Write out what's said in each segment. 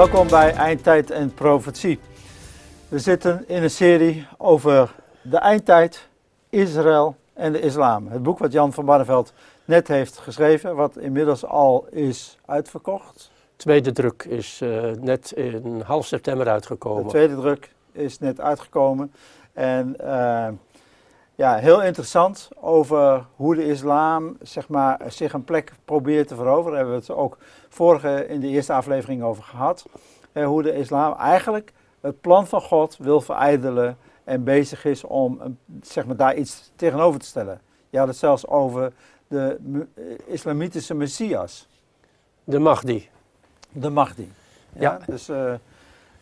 Welkom bij Eindtijd en Profetie. We zitten in een serie over de eindtijd, Israël en de islam. Het boek wat Jan van Barneveld net heeft geschreven, wat inmiddels al is uitverkocht. tweede druk is uh, net in half september uitgekomen. De tweede druk is net uitgekomen. En uh, ja, heel interessant over hoe de islam zeg maar, zich een plek probeert te veroveren. Daar hebben we het ook vorige in de eerste aflevering over gehad. Uh, hoe de islam eigenlijk het plan van God wil verijdelen en bezig is om zeg maar, daar iets tegenover te stellen. Je had het zelfs over de islamitische Messias. De Mahdi. De Mahdi. Ja, ja. Dus uh, uh,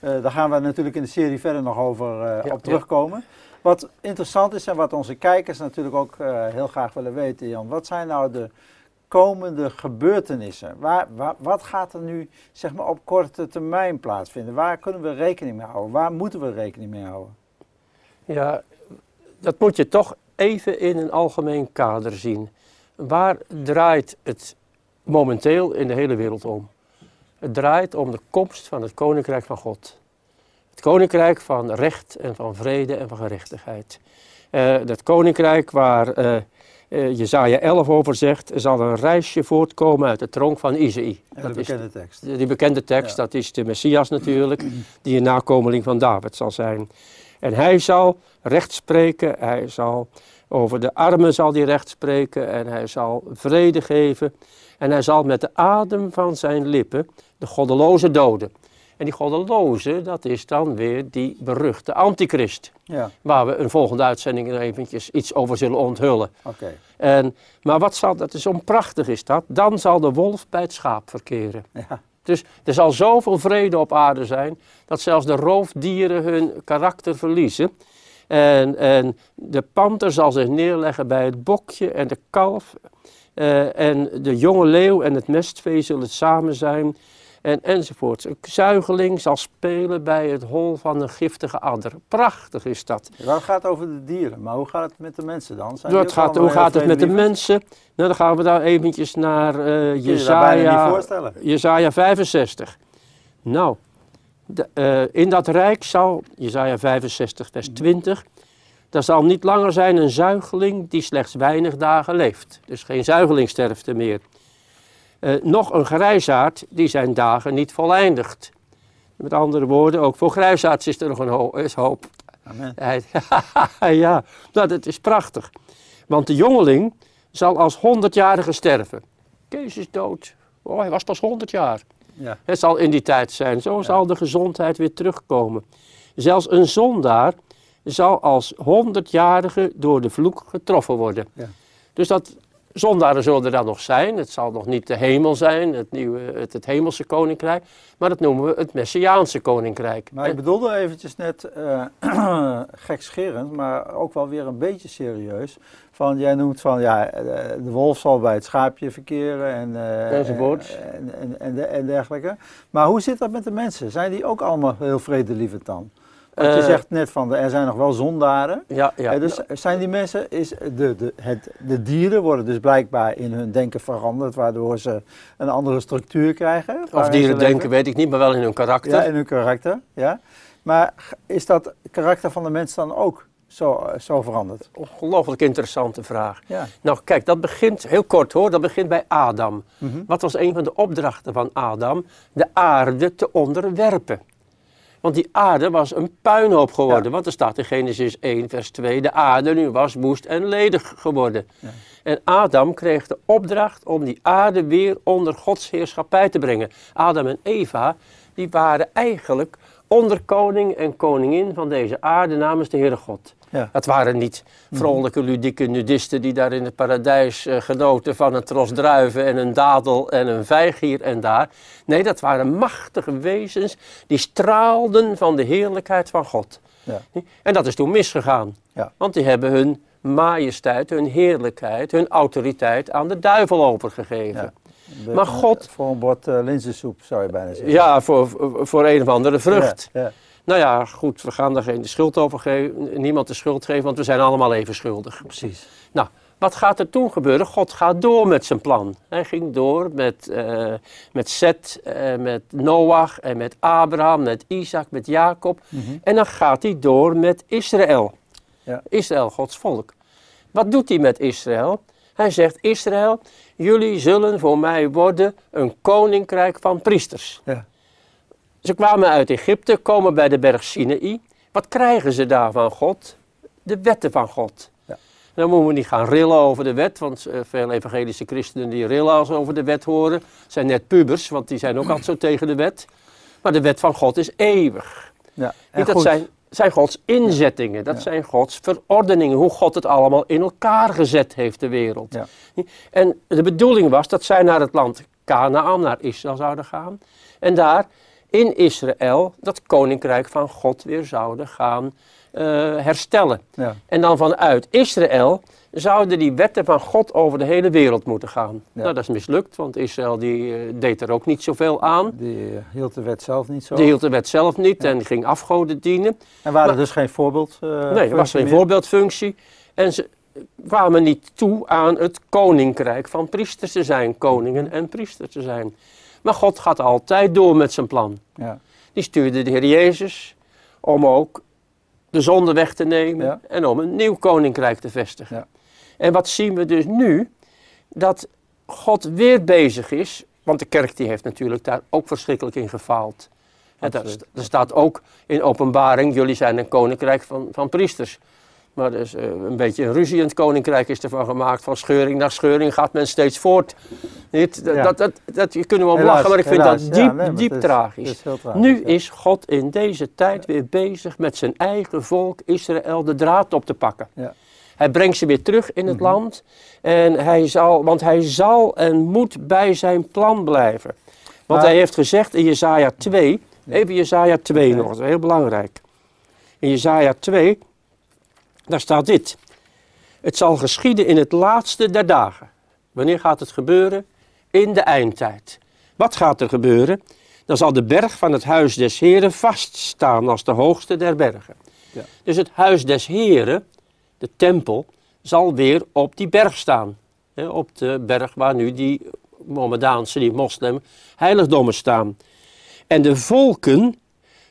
daar gaan we natuurlijk in de serie verder nog over uh, ja, op terugkomen. Ja. Wat interessant is en wat onze kijkers natuurlijk ook heel graag willen weten, Jan. Wat zijn nou de komende gebeurtenissen? Waar, wat gaat er nu zeg maar, op korte termijn plaatsvinden? Waar kunnen we rekening mee houden? Waar moeten we rekening mee houden? Ja, dat moet je toch even in een algemeen kader zien. Waar draait het momenteel in de hele wereld om? Het draait om de komst van het Koninkrijk van God. Het Koninkrijk van recht en van vrede en van gerechtigheid. Uh, dat Koninkrijk waar uh, uh, Jezaja 11 over zegt, er zal een reisje voortkomen uit de tronk van Isaïe. Dat de bekende tekst. Die bekende tekst, ja. dat is de Messias natuurlijk, die een nakomeling van David zal zijn. En hij zal recht spreken, hij zal over de armen zal hij recht spreken en hij zal vrede geven. En hij zal met de adem van zijn lippen de goddeloze doden. En die goddeloze, dat is dan weer die beruchte antichrist. Ja. Waar we een volgende uitzending eventjes iets over zullen onthullen. Okay. En, maar wat zal, dat is onprachtig is dat, dan zal de wolf bij het schaap verkeren. Ja. Dus er zal zoveel vrede op aarde zijn, dat zelfs de roofdieren hun karakter verliezen. En, en de panter zal zich neerleggen bij het bokje en de kalf. Uh, en de jonge leeuw en het mestvee zullen samen zijn. En, enzovoort. Een zuigeling zal spelen bij het hol van een giftige adder. Prachtig is dat. Dat gaat over de dieren, maar hoe gaat het met de mensen dan? Zijn dat gaat, hoe gaat het met de mensen? Nou, dan gaan we daar eventjes naar uh, Jezaja, Jezaja 65. Nou, de, uh, in dat rijk zal, Jezaja 65 vers 20, er zal niet langer zijn een zuigeling die slechts weinig dagen leeft. Dus geen zuigelingsterfte meer. Uh, nog een grijsaard die zijn dagen niet voleindigt. Met andere woorden, ook voor grijsaards is er nog een ho is hoop. Amen. ja, nou, dat is prachtig. Want de jongeling zal als honderdjarige sterven. Kees is dood. Oh, hij was pas honderd jaar. Ja. Het zal in die tijd zijn. Zo zal de gezondheid weer terugkomen. Zelfs een zondaar zal als honderdjarige door de vloek getroffen worden. Ja. Dus dat zondaren zullen er dan nog zijn. Het zal nog niet de hemel zijn, het, nieuwe, het, het hemelse koninkrijk. Maar dat noemen we het Messiaanse koninkrijk. Maar ik bedoelde eventjes net uh, gekscherend, maar ook wel weer een beetje serieus. Van, jij noemt van, ja, de wolf zal bij het schaapje verkeren en, uh, en, en, en, en dergelijke. Maar hoe zit dat met de mensen? Zijn die ook allemaal heel vredelievend dan? Want je zegt net van, er zijn nog wel zondaren. Ja, ja. dus zijn die mensen, is de, de, het, de dieren worden dus blijkbaar in hun denken veranderd, waardoor ze een andere structuur krijgen. Of dieren denken, weet ik niet, maar wel in hun karakter. Ja, in hun karakter, ja. Maar is dat karakter van de mens dan ook zo, zo veranderd? Ongelooflijk interessante vraag. Ja. Nou kijk, dat begint, heel kort hoor, dat begint bij Adam. Mm -hmm. Wat was een van de opdrachten van Adam? De aarde te onderwerpen. Want die aarde was een puinhoop geworden. Ja. Want er staat in Genesis 1, vers 2, de aarde nu was woest en ledig geworden. Ja. En Adam kreeg de opdracht om die aarde weer onder Gods heerschappij te brengen. Adam en Eva, die waren eigenlijk onderkoning en koningin van deze aarde namens de Heere God. Ja. Dat waren niet vrolijke, ludieke nudisten die daar in het paradijs uh, genoten van een tros druiven en een dadel en een vijg hier en daar. Nee, dat waren machtige wezens die straalden van de heerlijkheid van God. Ja. En dat is toen misgegaan. Ja. Want die hebben hun majesteit, hun heerlijkheid, hun autoriteit aan de duivel overgegeven. De, maar God... Voor een bord uh, linzensoep zou je bijna zeggen. Ja, voor, voor een of andere vrucht. Ja. Nou ja, goed, we gaan daar geen schuld over geven, niemand de schuld geven, want we zijn allemaal even schuldig. Precies. Nou, wat gaat er toen gebeuren? God gaat door met zijn plan. Hij ging door met, uh, met Seth, uh, met Noach en met Abraham, met Isaac, met Jacob. Mhm. En dan gaat hij door met Israël. Ja. Israël, Gods volk. Wat doet hij met Israël? Hij zegt, Israël, jullie zullen voor mij worden een koninkrijk van priesters. Ja. Ze kwamen uit Egypte, komen bij de berg Sinaï. Wat krijgen ze daar van God? De wetten van God. Ja. Dan moeten we niet gaan rillen over de wet, want uh, veel evangelische christenen die rillen als ze over de wet horen, zijn net pubers, want die zijn ook altijd zo tegen de wet. Maar de wet van God is eeuwig. Ja, niet dat zijn, zijn Gods inzettingen, dat zijn Gods verordeningen, hoe God het allemaal in elkaar gezet heeft, de wereld. Ja. En de bedoeling was dat zij naar het land Canaan, naar Israël zouden gaan. En daar in Israël dat koninkrijk van God weer zouden gaan uh, herstellen. Ja. En dan vanuit Israël zouden die wetten van God over de hele wereld moeten gaan. Nou, dat is mislukt, want Israël die, uh, deed er ook niet zoveel aan. Die uh, hield de wet zelf niet zo. Die hield de wet zelf niet en ging afgoden dienen. En waren dus geen voorbeeld? nee, er was geen voorbeeldfunctie. En ze kwamen niet toe aan het koninkrijk van priesters te zijn, koningen en priesters te zijn. Maar God gaat altijd door met zijn plan. Ja. Die stuurde de Heer Jezus om ook de zonde weg te nemen en om een nieuw koninkrijk te vestigen. Ja. En wat zien we dus nu? Dat God weer bezig is, want de kerk die heeft natuurlijk daar ook verschrikkelijk in gefaald. Er staat ook in openbaring, jullie zijn een koninkrijk van, van priesters. Maar dus, uh, een beetje een ruzie in het koninkrijk is ervan gemaakt. Van scheuring naar scheuring gaat men steeds voort. Niet, dat, dat, dat, je kunnen wel lachen, maar ik vind dat diep, diep tragisch. nu is God in deze tijd weer bezig met zijn eigen volk Israël de draad op te pakken. Hij brengt ze weer terug in het mhm. land. En hij zal, want hij zal en moet bij zijn plan blijven. Want hij heeft gezegd in Jezaja 2, even Jezaja 2 nog, dat is heel belangrijk. In Jezaja 2, daar staat dit. Het zal geschieden in het laatste der dagen. Wanneer gaat het gebeuren? In de eindtijd. Wat gaat er gebeuren? Dan zal de berg van het huis des Heren vaststaan als de hoogste der bergen. Ja. Dus het huis des Heren, de tempel, zal weer op die berg staan. op de berg waar nu die Mohammedaanse, die moslim, heiligdommen staan. En de volken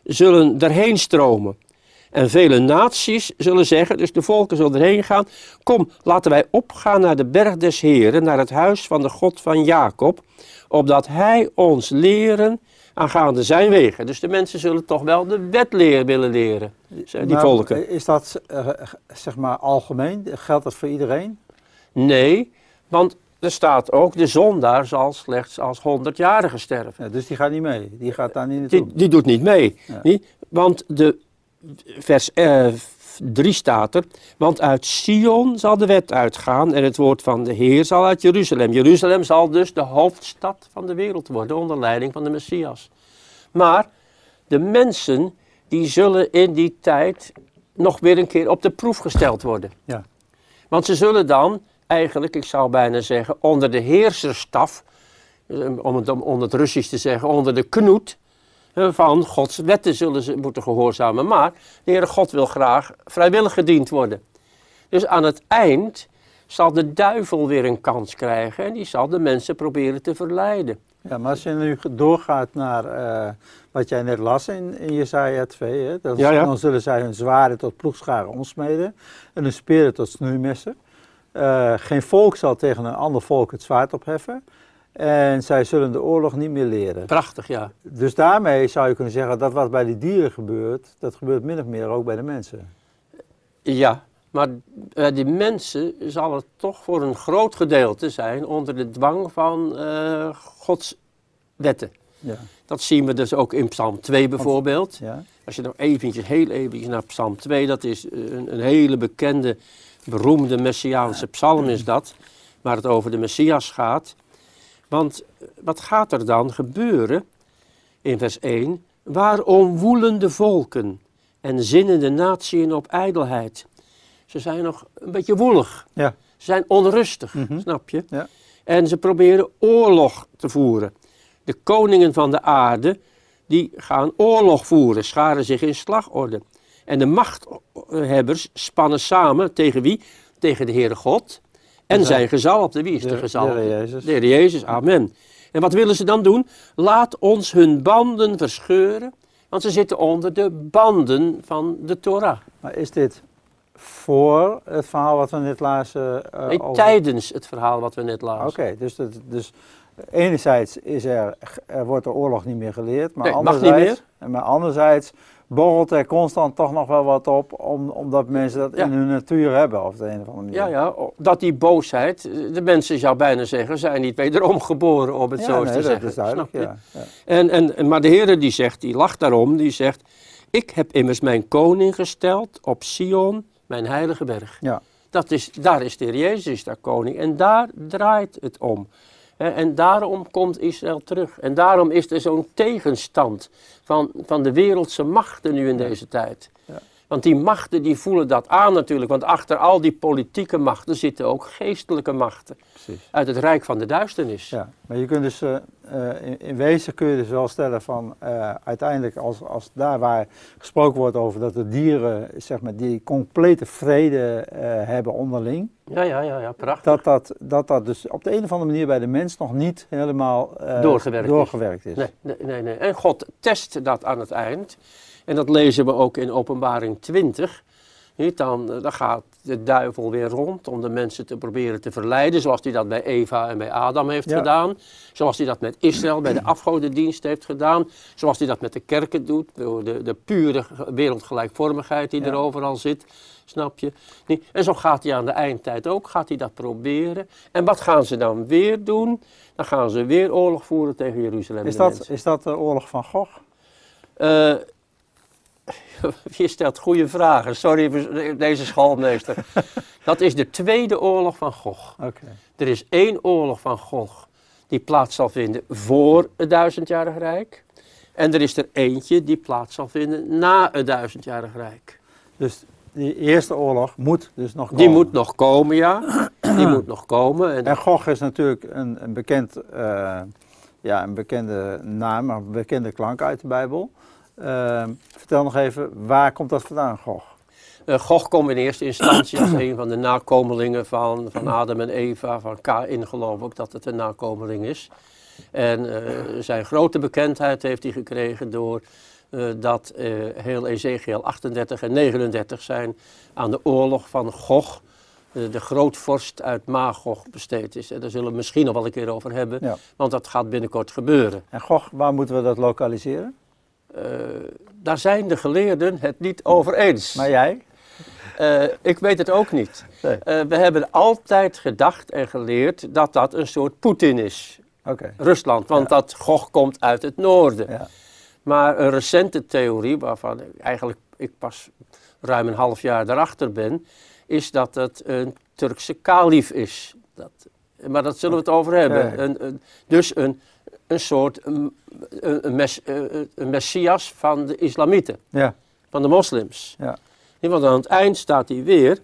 zullen erheen stromen. En vele naties zullen zeggen, dus de volken zullen erheen gaan, kom, laten wij opgaan naar de berg des Heren, naar het huis van de God van Jacob, opdat hij ons leren aangaande zijn wegen. Dus de mensen zullen toch wel de wet leer willen leren, die volken. Is dat uh, zeg maar algemeen? Geldt dat voor iedereen? Nee, want er staat ook, de zondaar zal slechts als honderdjarige sterven. Ja, dus die gaat niet mee, die gaat daar niet naartoe. Die, die doet niet mee, niet? want de vers eh, 3 staat er, want uit Sion zal de wet uitgaan en het woord van de Heer zal uit Jeruzalem. Jeruzalem zal dus de hoofdstad van de wereld worden onder leiding van de Messias. Maar de mensen die zullen in die tijd nog weer een keer op de proef gesteld worden. Ja. Want ze zullen dan eigenlijk, ik zou bijna zeggen, onder de heerserstaf, eh, om het onder het Russisch te zeggen, onder de knoet, van Gods wetten zullen ze moeten gehoorzamen. Maar de Heere God wil graag vrijwillig gediend worden. Dus aan het eind zal de duivel weer een kans krijgen en die zal de mensen proberen te verleiden. Ja, maar als je nu doorgaat naar uh, wat jij net las in, in Jesaja 2, hè, dan, dan zullen zij hun zwaarden tot ploegscharen omsmeden en hun speren tot snoeimessen. Uh, geen volk zal tegen een ander volk het zwaard opheffen. En zij zullen de oorlog niet meer leren. Prachtig, ja. Dus daarmee zou je kunnen zeggen dat wat bij die dieren gebeurt, dat gebeurt min of meer ook bij de mensen. Ja, maar bij die mensen zal het toch voor een groot gedeelte zijn onder de dwang van uh, Gods wetten. Ja. Dat zien we dus ook in Psalm 2 bijvoorbeeld. Ja. Als je nog eventjes, heel eventjes naar Psalm 2, dat is een, een hele bekende, beroemde Messiaanse psalm is dat, waar het over de Messias gaat. Want wat gaat er dan gebeuren in vers 1? Waarom woelen de volken en zinnen de natieën op ijdelheid? Ze zijn nog een beetje woelig. Ja. Ze zijn onrustig, mhm. snap je? Ja. En ze proberen oorlog te voeren. De koningen van de aarde, die gaan oorlog voeren, scharen zich in slagorde. En de machthebbers spannen samen tegen wie? Tegen de Heere God En zijn gezalfde. Wie is de, de gezalfde? De Heer Jezus. De Heer Jezus, amen. En wat willen ze dan doen? Laat ons hun banden verscheuren, want ze zitten onder de banden van de Torah. Maar is dit voor het verhaal wat we net lazen? Uh, nee, tijdens het verhaal wat we net lazen. Oké, dus, dat, dus enerzijds is er, er wordt de oorlog niet meer geleerd, maar, nee, anderzijds, mag niet meer. maar anderzijds borrelt er constant toch nog wel wat op, om, omdat mensen dat in hun natuur hebben op de een of andere manier. Ja, ja, dat die boosheid, de mensen zou bijna zeggen, zijn niet wederom geboren, om het ja, zo nee, te dat zeggen. Is duidelijk, ja. ja. En, en, maar de Heer die zegt, die lacht daarom, die zegt, ik heb immers mijn koning gesteld op Sion, mijn heilige berg. Ja. Dat is, daar is de Heer Jezus, daar koning, en daar draait het om. En daarom komt Israël terug. En daarom is er zo'n tegenstand van, van de wereldse machten nu in deze tijd. Ja. Want die machten die voelen dat aan natuurlijk. Want achter al die politieke machten zitten ook geestelijke machten. Precies. Uit het rijk van de duisternis. Ja, maar je kunt dus, uh, in, in, wezen kun je dus wel stellen van uh, uiteindelijk als, als daar waar gesproken wordt over dat de dieren zeg maar die complete vrede uh, hebben onderling. Ja, ja, ja, ja, prachtig. Dat dat, dat dat dus op de een of andere manier bij de mens nog niet helemaal doorgewerkt, doorgewerkt is. is. Nee, nee, nee, nee. En God test dat aan het eind. En dat lezen we ook in Openbaring 20. Niet? Dan, dan gaat de duivel weer rond om de mensen te proberen te verleiden, zoals hij dat bij Eva en bij Adam heeft Ja. gedaan. Zoals hij dat met Israël bij de afgodendienst heeft gedaan. Zoals hij dat met de kerken doet, door de, de pure wereldgelijkvormigheid die Ja. er overal zit. Snap je? Niet? En zo gaat hij aan de eindtijd ook, gaat hij dat proberen. En wat gaan ze dan weer doen? Dan gaan ze weer oorlog voeren tegen Jeruzalem. Is dat, mensen. is dat de oorlog van Gog? Eh, je stelt goede vragen. Sorry deze schoolmeester. Dat is de tweede oorlog van Gog. Oké. Er is één oorlog van Gog die plaats zal vinden voor het duizendjarig rijk. En er is er eentje die plaats zal vinden na het duizendjarig rijk. Dus die eerste oorlog moet dus nog komen. Die moet nog komen, ja. Die moet nog komen. En, En Gog is natuurlijk een, een, bekend, eh, ja, een bekende naam, een bekende klank uit de Bijbel. Uh, vertel nog even, waar komt dat vandaan, Gog? Uh, Gog komt in eerste instantie als een van de nakomelingen van, van Adam en Eva. Van Kain geloof ik dat het een nakomeling is. En uh, zijn grote bekendheid heeft hij gekregen door uh, dat heel Ezekiel 38 en 39 zijn aan de oorlog van Gog, de grootvorst uit Magog, besteed is. En daar zullen we misschien nog wel een keer over hebben, Ja. want dat gaat binnenkort gebeuren. En Gog, waar moeten we dat lokaliseren? Uh, daar zijn de geleerden het niet over eens. Maar jij? Uh, ik weet het ook niet. Nee. Uh, we hebben altijd gedacht en geleerd dat dat een soort Poetin is. Okay. Rusland, want Ja. dat Gog komt uit het noorden. Ja. Maar een recente theorie, waarvan ik eigenlijk ik pas ruim een half jaar daarachter ben, is dat het een Turkse kalif is. Dat, maar dat zullen we het over hebben. Ja, ja. Een, een, dus een, een soort een, een, mes, een messias van de islamieten, Ja. van de moslims. Ja. Want aan het eind staat hij weer.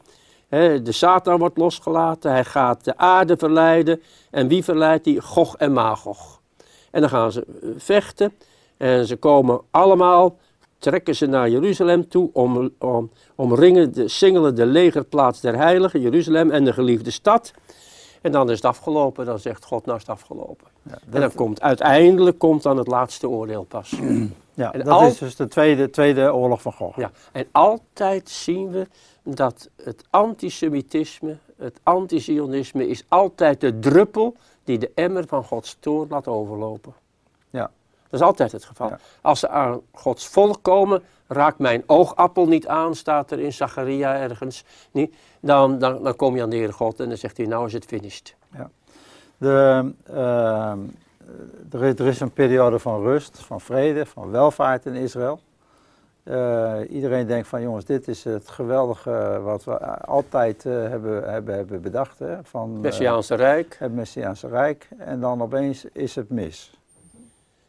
Hè, de Satan wordt losgelaten, hij gaat de aarde verleiden. En wie verleidt hij? Gog en Magog. En dan gaan ze eh, vechten. En ze komen allemaal, trekken ze naar Jeruzalem toe, om, om, omringen, de, singelen de legerplaats der heiligen, Jeruzalem en de geliefde stad. En dan is het afgelopen, dan zegt God, nou is het afgelopen. Ja, En dan komt, uiteindelijk komt dan het laatste oordeel pas. ja, en dat al- is dus de tweede, tweede oorlog van Gog. Ja, en altijd zien we dat het antisemitisme, het antizionisme is altijd de druppel die de emmer van Gods toorn laat overlopen. Ja. Dat is altijd het geval. Ja. Als ze aan Gods volk komen, raakt mijn oogappel niet aan, staat er in Zacharia ergens, niet, dan, dan, dan kom je aan de Heere God en dan zegt hij, nou is het finished. De, ehm, er, is, er is een periode van rust, van vrede, van welvaart in Israël. Eh, iedereen denkt van jongens, dit is het geweldige wat we altijd eh, hebben, hebben, hebben bedacht. Hè, van, eh, Messiaanse Rijk. het Messiaanse Rijk. En dan opeens is het mis.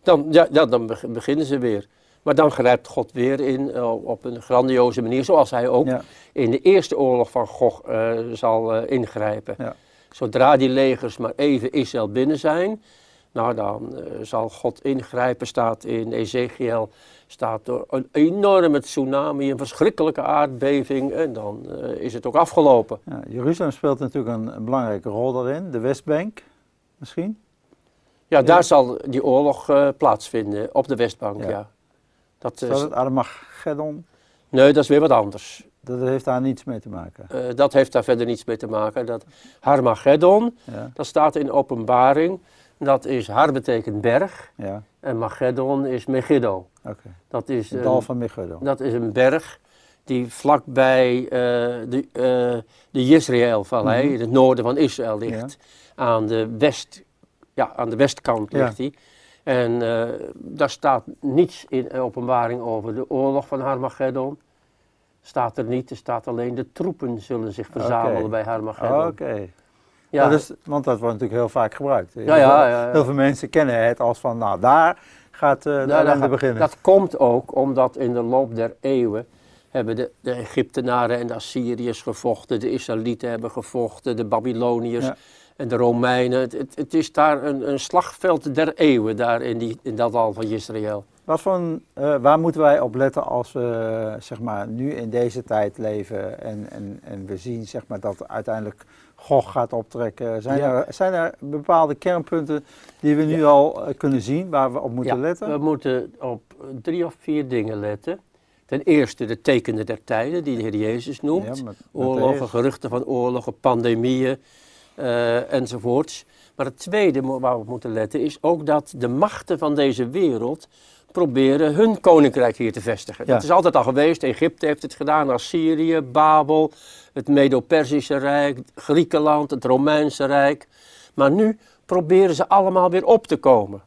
Dan, ja, ja, dan beg- beginnen ze weer. Maar dan grijpt God weer in eh, op een grandioze manier, zoals hij ook Ja, in de eerste oorlog van Gog eh, zal eh, ingrijpen. Ja. Zodra die legers maar even Israël binnen zijn, Nou, dan zal God ingrijpen, staat in Ezekiel, staat door een enorme tsunami, een verschrikkelijke aardbeving en dan is het ook afgelopen. Ja, Jeruzalem speelt natuurlijk een, een, belangrijke rol daarin, de Westbank misschien? Ja, daar zal die oorlog plaatsvinden, op de Westbank, ja. Dat, is het Armageddon? Nee, dat is weer wat anders. Dat heeft daar niets mee te maken? Uh, dat heeft daar verder niets mee te maken. Dat Harmageddon, ja. dat staat in openbaring. Dat is, Har betekent berg. Ja. En Mageddon is Megiddo. Oké. Dat is het dal van Megiddo. Dat is een berg die vlakbij uh, de, uh, de Jezreel-vallei, mhm. in het noorden van Israël ligt. Aan, de west, ja, aan de westkant ligt die. En uh, daar staat niets in openbaring over de oorlog van Harmageddon. Staat er niet, er staat alleen de troepen zullen zich verzamelen bij Harmageddon. Oké. Ja. Dat is, want dat wordt natuurlijk heel vaak gebruikt. Ja, ja, ja, Heel veel mensen kennen het als van, nou daar gaat uh, de nou, beginnen. Dat komt ook omdat in de loop der eeuwen hebben de, de Egyptenaren en de Assyriërs gevochten, de Israëlieten hebben gevochten, de Babyloniërs en de Romeinen. Het, het, is daar een, een, slagveld der eeuwen, daar in, die, in dat dal van Israël. Wat van, uh, waar moeten wij op letten als we zeg maar, nu in deze tijd leven en, en, en we zien zeg maar, dat uiteindelijk Gog gaat optrekken? Zijn, er, zijn er bepaalde kernpunten die we nu al uh, kunnen zien waar we op moeten ja, letten? We moeten op drie of vier dingen letten. Ten eerste de tekenen der tijden, die de Heer Jezus noemt. Ja, met, met oorlogen, geruchten van oorlogen, pandemieën, uh, enzovoorts. Maar het tweede waar we moeten letten is ook dat de machten van deze wereld proberen hun koninkrijk hier te vestigen. Dat is altijd al geweest. Egypte heeft het gedaan, Assyrië, Babel, het Medo-Persische Rijk, Griekenland, het Romeinse Rijk. Maar nu proberen ze allemaal weer op te komen.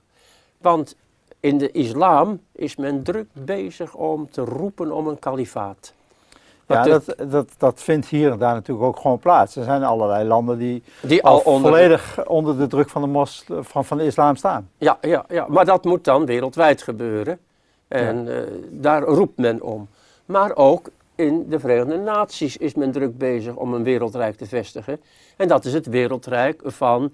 Want in de islam is men druk bezig om te roepen om een kalifaat. Ja, dat, dat, dat vindt hier en daar natuurlijk ook gewoon plaats. Er zijn allerlei landen die, die al, onder volledig onder de druk van de, mos, van, van de islam staan. Ja, ja, ja, maar dat moet dan wereldwijd gebeuren. En eh, daar roept men om. Maar ook in de Verenigde Naties is men druk bezig om een wereldrijk te vestigen. En dat is het wereldrijk van uh,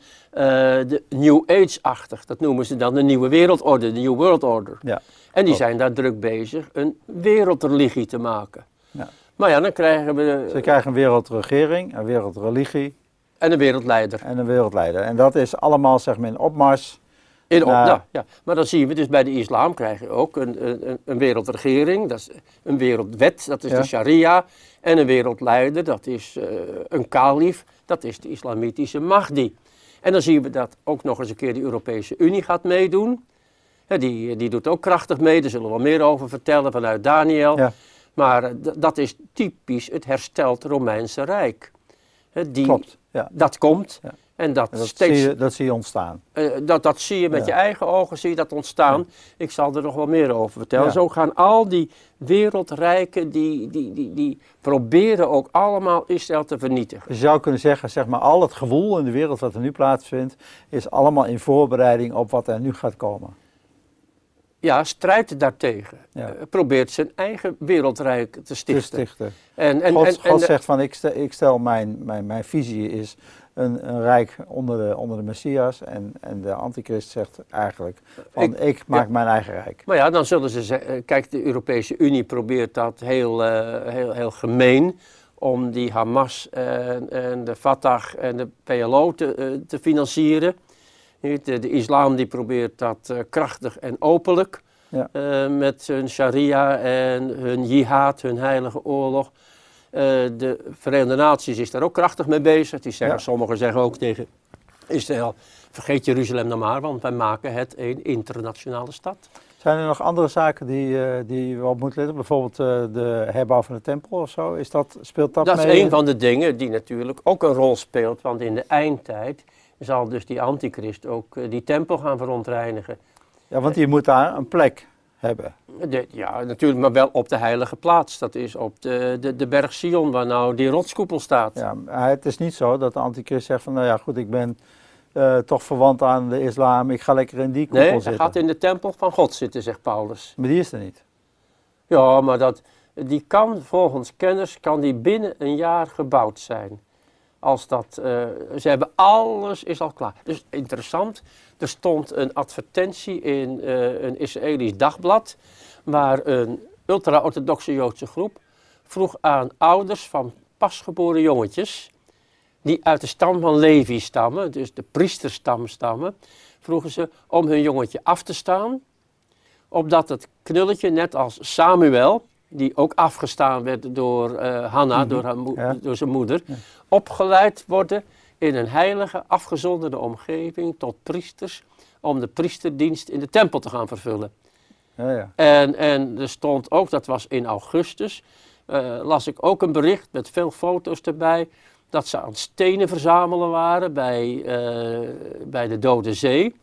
de New Age-achtig. Dat noemen ze dan de nieuwe wereldorde, de New World Order. Ja. En die zijn daar druk bezig een wereldreligie te maken. Ja. Maar ja, dan krijgen we... Ze krijgen een wereldregering, een wereldreligie. En een wereldleider. En een wereldleider. En dat is allemaal zeg maar in opmars. In op, ja, ja, maar dan zien we dus bij de islam krijg je ook een, een, een wereldregering, dat is een wereldwet, dat is de sharia. En een wereldleider, dat is uh, een kalif, dat is de islamitische Mahdi. En dan zien we dat ook nog eens een keer de Europese Unie gaat meedoen. Die, die doet ook krachtig mee, daar zullen we wel meer over vertellen vanuit Daniel. Ja. Maar eh, dat is typisch het hersteld Romeinse Rijk. Die, Klopt, ja. Dat komt. Ja. En dat, dat, steeds, zie je, dat zie je ontstaan. Uh, dat, dat zie je met je eigen ogen, zie je dat ontstaan. Ik zal er nog wel meer over vertellen. Zo gaan al die wereldrijken, die, die, die, die proberen ook allemaal Israël te vernietigen. Dus je zou kunnen zeggen, zeg maar, al het gewoel in de wereld wat er nu plaatsvindt, is allemaal in voorbereiding op wat er nu gaat komen ja, strijdt daartegen. Ja. Uh, probeert zijn eigen wereldrijk te stichten. Te stichten. En, en, God, en, God zegt van, ik stel, ik stel mijn, mijn, mijn visie is een, een rijk onder de, onder de Messias. En, en de antichrist zegt eigenlijk van, ik, maak mijn eigen rijk. Maar ja, dan zullen ze zeggen, kijk, de Europese Unie probeert dat heel, uh, heel, heel gemeen om die Hamas en, en de Fatah en de PLO te, uh, te financieren. De, de islam die probeert dat uh, krachtig en openlijk ja. uh, met hun sharia en hun jihad, hun heilige oorlog. Uh, de Verenigde Naties is daar ook krachtig mee bezig. Die zeggen, ja. Sommigen zeggen ook tegen Israël, vergeet Jeruzalem dan maar, want wij maken het een internationale stad. Zijn er nog andere zaken die, die we op moeten letten? Bijvoorbeeld de herbouw van de tempel of zo? Is dat, speelt dat, dat mee? Dat is een van de dingen die natuurlijk ook een rol speelt. Want in de eindtijd zal dus die antichrist ook eh, die tempel gaan verontreinigen. Ja, want die moet daar een plek hebben. ja, natuurlijk, maar wel op de heilige plaats. Dat is op de, de, de berg Sion, waar nou die rotskoepel staat. Ja, het is niet zo dat de antichrist zegt van, nou ja, goed, ik ben uh, toch verwant aan de islam, ik ga lekker in die koepel nee, zitten. Nee, hij gaat in de tempel van God zitten, zegt Paulus. Maar die is er niet. Ja, maar dat, die kan volgens kennis, kan die binnen een jaar gebouwd zijn. Als dat, ze hebben alles is al klaar. Dus interessant, er stond een advertentie in een Israëlisch dagblad waar een ultra-orthodoxe Joodse groep vroeg aan ouders van pasgeboren jongetjes die uit de stam van Levi stammen, dus de priesterstam stammen, vroegen ze om hun jongetje af te staan, opdat het knulletje, net als Samuel, die ook afgestaan werd door uh, Hanna, mhm. door, haar door zijn moeder, opgeleid worden in een heilige, afgezonderde omgeving tot priesters, om de priesterdienst in de tempel te gaan vervullen. Ja, ja. En, en er stond ook, dat was in augustus, uh, las ik ook een bericht met veel foto's erbij, dat ze aan stenen verzamelen waren bij, uh, bij de Dode Zee.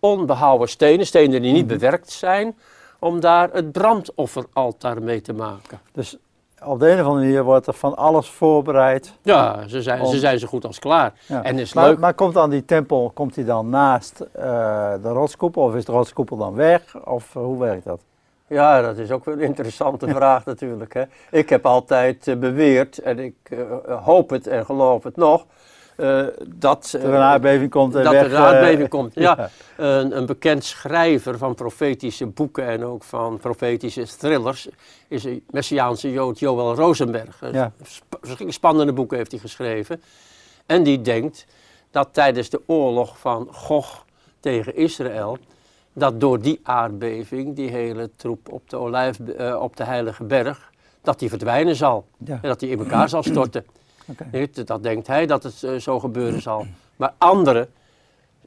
Onbehouwen stenen, stenen die niet mhm. bewerkt zijn, om daar het brandofferaltaar mee te maken. Dus op de een of andere manier wordt er van alles voorbereid. Ja, ze zijn, ze zijn zo goed als klaar. En is maar, leuk. maar komt dan die tempel komt die dan naast uh, de rotskoepel of is de rotskoepel dan weg? Of uh, hoe werkt dat? Ja, dat is ook een interessante vraag natuurlijk. Hè. Ik heb altijd uh, beweerd, en ik hoop het en geloof het nog, uh, dat er een aardbeving komt. dat weg, er een aardbeving komt. Ja, Een, een, bekend schrijver van profetische boeken en ook van profetische thrillers is een Messiaanse Jood Joel Rosenberg. Ja. Spannende boeken heeft hij geschreven. En die denkt dat tijdens de oorlog van Gog tegen Israël dat door die aardbeving die hele troep op de, olijf, uh, op de Heilige Berg, dat die verdwijnen zal. En dat die in elkaar zal storten. Dat denkt hij dat het uh, zo gebeuren zal. Maar anderen,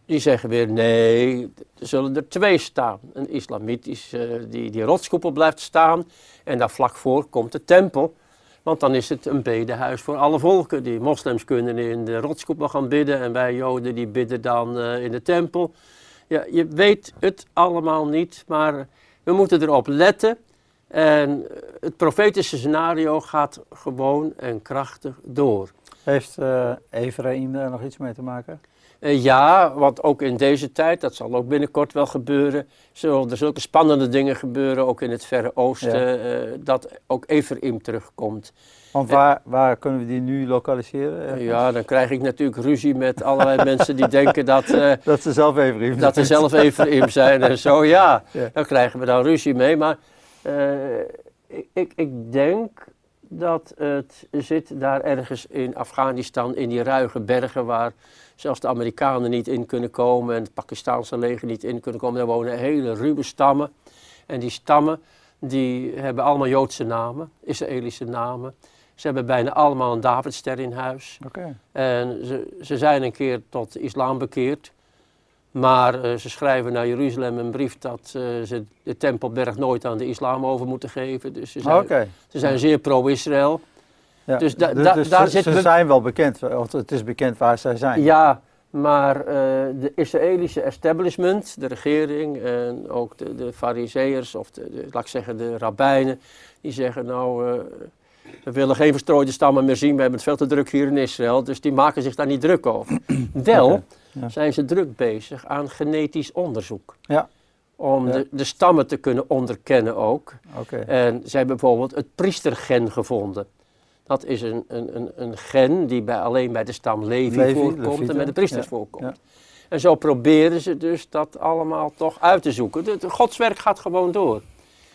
die zeggen weer nee, er zullen er twee staan. Een islamitisch, uh, die, die rotskoepel blijft staan en daar vlak voor komt de tempel. Want dan is het een bedehuis voor alle volken. Die moslims kunnen in de rotskoepel gaan bidden en wij joden die bidden dan uh, in de tempel. Ja, je weet het allemaal niet, maar we moeten erop letten. En het profetische scenario gaat gewoon en krachtig door. Heeft uh, Ephraim daar nog iets mee te maken? Uh, ja, want ook in deze tijd, dat zal ook binnenkort wel gebeuren, zullen er zulke spannende dingen gebeuren, ook in het Verre Oosten, uh, dat ook Ephraim terugkomt. Want waar, waar kunnen we die nu lokaliseren? Ja, dan krijg ik natuurlijk ruzie met allerlei mensen die denken dat... Uh, dat ze zelf Ephraim zijn. Dat ze zelf Ephraim zijn en zo, ja. ja. Dan krijgen we dan ruzie mee, maar ik, ik, ik denk dat het zit daar ergens in Afghanistan, in die ruige bergen waar zelfs de Amerikanen niet in kunnen komen en het Pakistanse leger niet in kunnen komen. Daar wonen hele ruwe stammen. En die stammen die hebben allemaal Joodse namen, Israëlische namen. Ze hebben bijna allemaal een Davidster in huis. Okay. En ze, ze zijn een keer tot islam bekeerd. Maar uh, ze schrijven naar Jeruzalem een brief dat uh, ze de Tempelberg nooit aan de islam over moeten geven. Dus ze zijn, okay. ze zijn zeer pro-Israël. Ja, dus, da, dus, da, dus daar ze, zit ze zijn wel bekend, of het is bekend waar zij zijn. Ja, maar uh, de Israëlische establishment, de regering en ook de, de fariseërs of de, de, laat ik zeggen de rabbijnen, die zeggen nou, we willen geen verstrooide stammen meer zien, we hebben het veel te druk hier in Israël, dus die maken zich daar niet druk over. wel zijn ze druk bezig aan genetisch onderzoek. Ja. Om de, de, stammen te kunnen onderkennen ook. Okay. En ze hebben bijvoorbeeld het priestergen gevonden. Dat is een, een, een, een gen die bij, alleen bij de stam Levi, voorkomt en bij de priesters voorkomt. En zo proberen ze dus dat allemaal toch uit te zoeken. Het godswerk gaat gewoon door.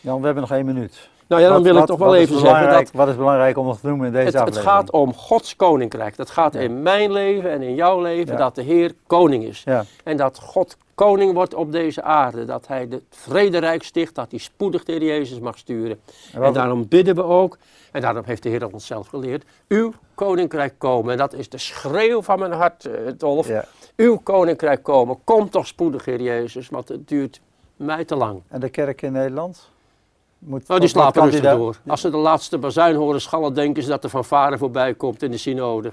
Jan, we hebben nog één minuut. Nou ja, dan wil ik toch wel even zeggen dat... Wat is belangrijk om nog te noemen in deze het, aflevering? Het gaat om Gods koninkrijk. Dat gaat in mijn leven en in jouw leven dat de Heer koning is. En dat God koning wordt op deze aarde. Dat hij het vrederijk sticht, dat hij spoedig de Heer Jezus mag sturen. En, en daarom bidden we ook, en daarom heeft de Heer ons zelf geleerd, uw koninkrijk komen. En dat is de schreeuw van mijn hart, uh, Dolf. Uw koninkrijk komen, kom toch spoedig Heer Jezus, want het duurt mij te lang. En de kerk in Nederland? Moet, oh, die slapen rustig door. Als ze de laatste bazuin horen schallen, denken ze dat er van varen voorbij komt in de synode.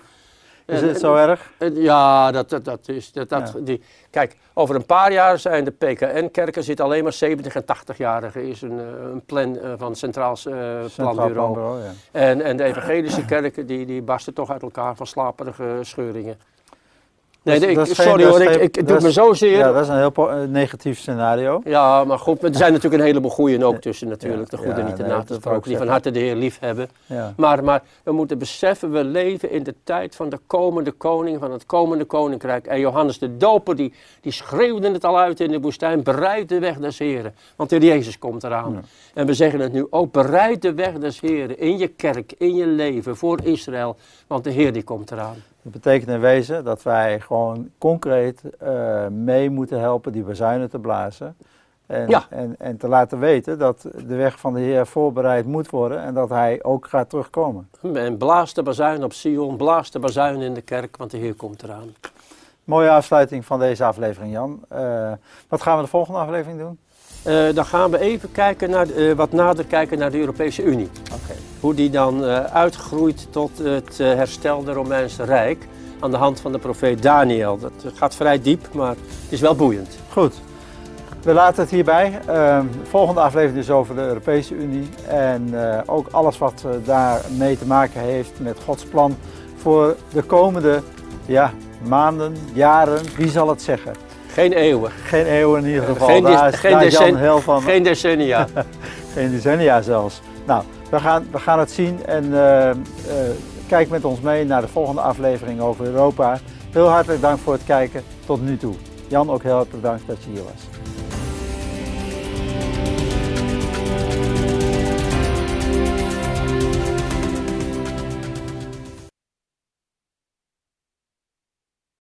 Is het zo erg? Ja, dat, dat, dat is. Dat, dat, Die, kijk, over een paar jaar zijn de PKN-kerken zitten alleen maar 70 en 80-jarigen. Is een, eh, een plan uh, van het Centraal, uh, Centraal Planbureau. Planbureau ja. en, en de evangelische kerken die, die barsten toch uit elkaar van slaperige scheuringen. Nee, nee sorry hoor, ik, ik, het doet me zozeer. Ja, dat is een heel negatief scenario. Ja, maar goed, er zijn natuurlijk een heleboel goeien ook tussen natuurlijk. De goede niet de nee, naad, ook die van harte de Heer lief hebben. Maar, maar we moeten beseffen, we leven in de tijd van de komende koning, van het komende koninkrijk. En Johannes de Doper, die, die schreeuwde het al uit in de woestijn, bereid de weg des Heren. Want de Jezus komt eraan. En we zeggen het nu ook, bereid de weg des Heren in je kerk, in je leven, voor Israël. Want de Heer die komt eraan. Dat betekent in wezen dat wij gewoon concreet uh, mee moeten helpen die bazuinen te blazen. En, en, en te laten weten dat de weg van de Heer voorbereid moet worden en dat Hij ook gaat terugkomen. En blaas de bazuin op Sion, blaas de bazuin in de kerk, want de Heer komt eraan. Mooie afsluiting van deze aflevering, Jan. Uh, wat gaan we de volgende aflevering doen? Uh, dan gaan we even kijken naar, uh, wat nader kijken naar de Europese Unie. Okay. Hoe die dan uh, uitgroeit tot het herstelde Romeinse Rijk aan de hand van de profeet Daniel. Dat gaat vrij diep, maar het is wel boeiend. Goed. We laten het hierbij. Ehm, de volgende aflevering is over de Europese Unie. En ook alles wat daarmee te maken heeft met Gods plan voor de komende ja, maanden, jaren. Wie zal het zeggen? Geen eeuwen. Geen eeuwen in ieder geval. Geen, daar geen, heel van... geen decennia. geen decennia zelfs. Nou, we gaan, we gaan het zien en uh, uh, kijk met ons mee naar de volgende aflevering over Europa. Heel hartelijk dank voor het kijken tot nu toe. Jan, ook heel hartelijk dank dat je hier was.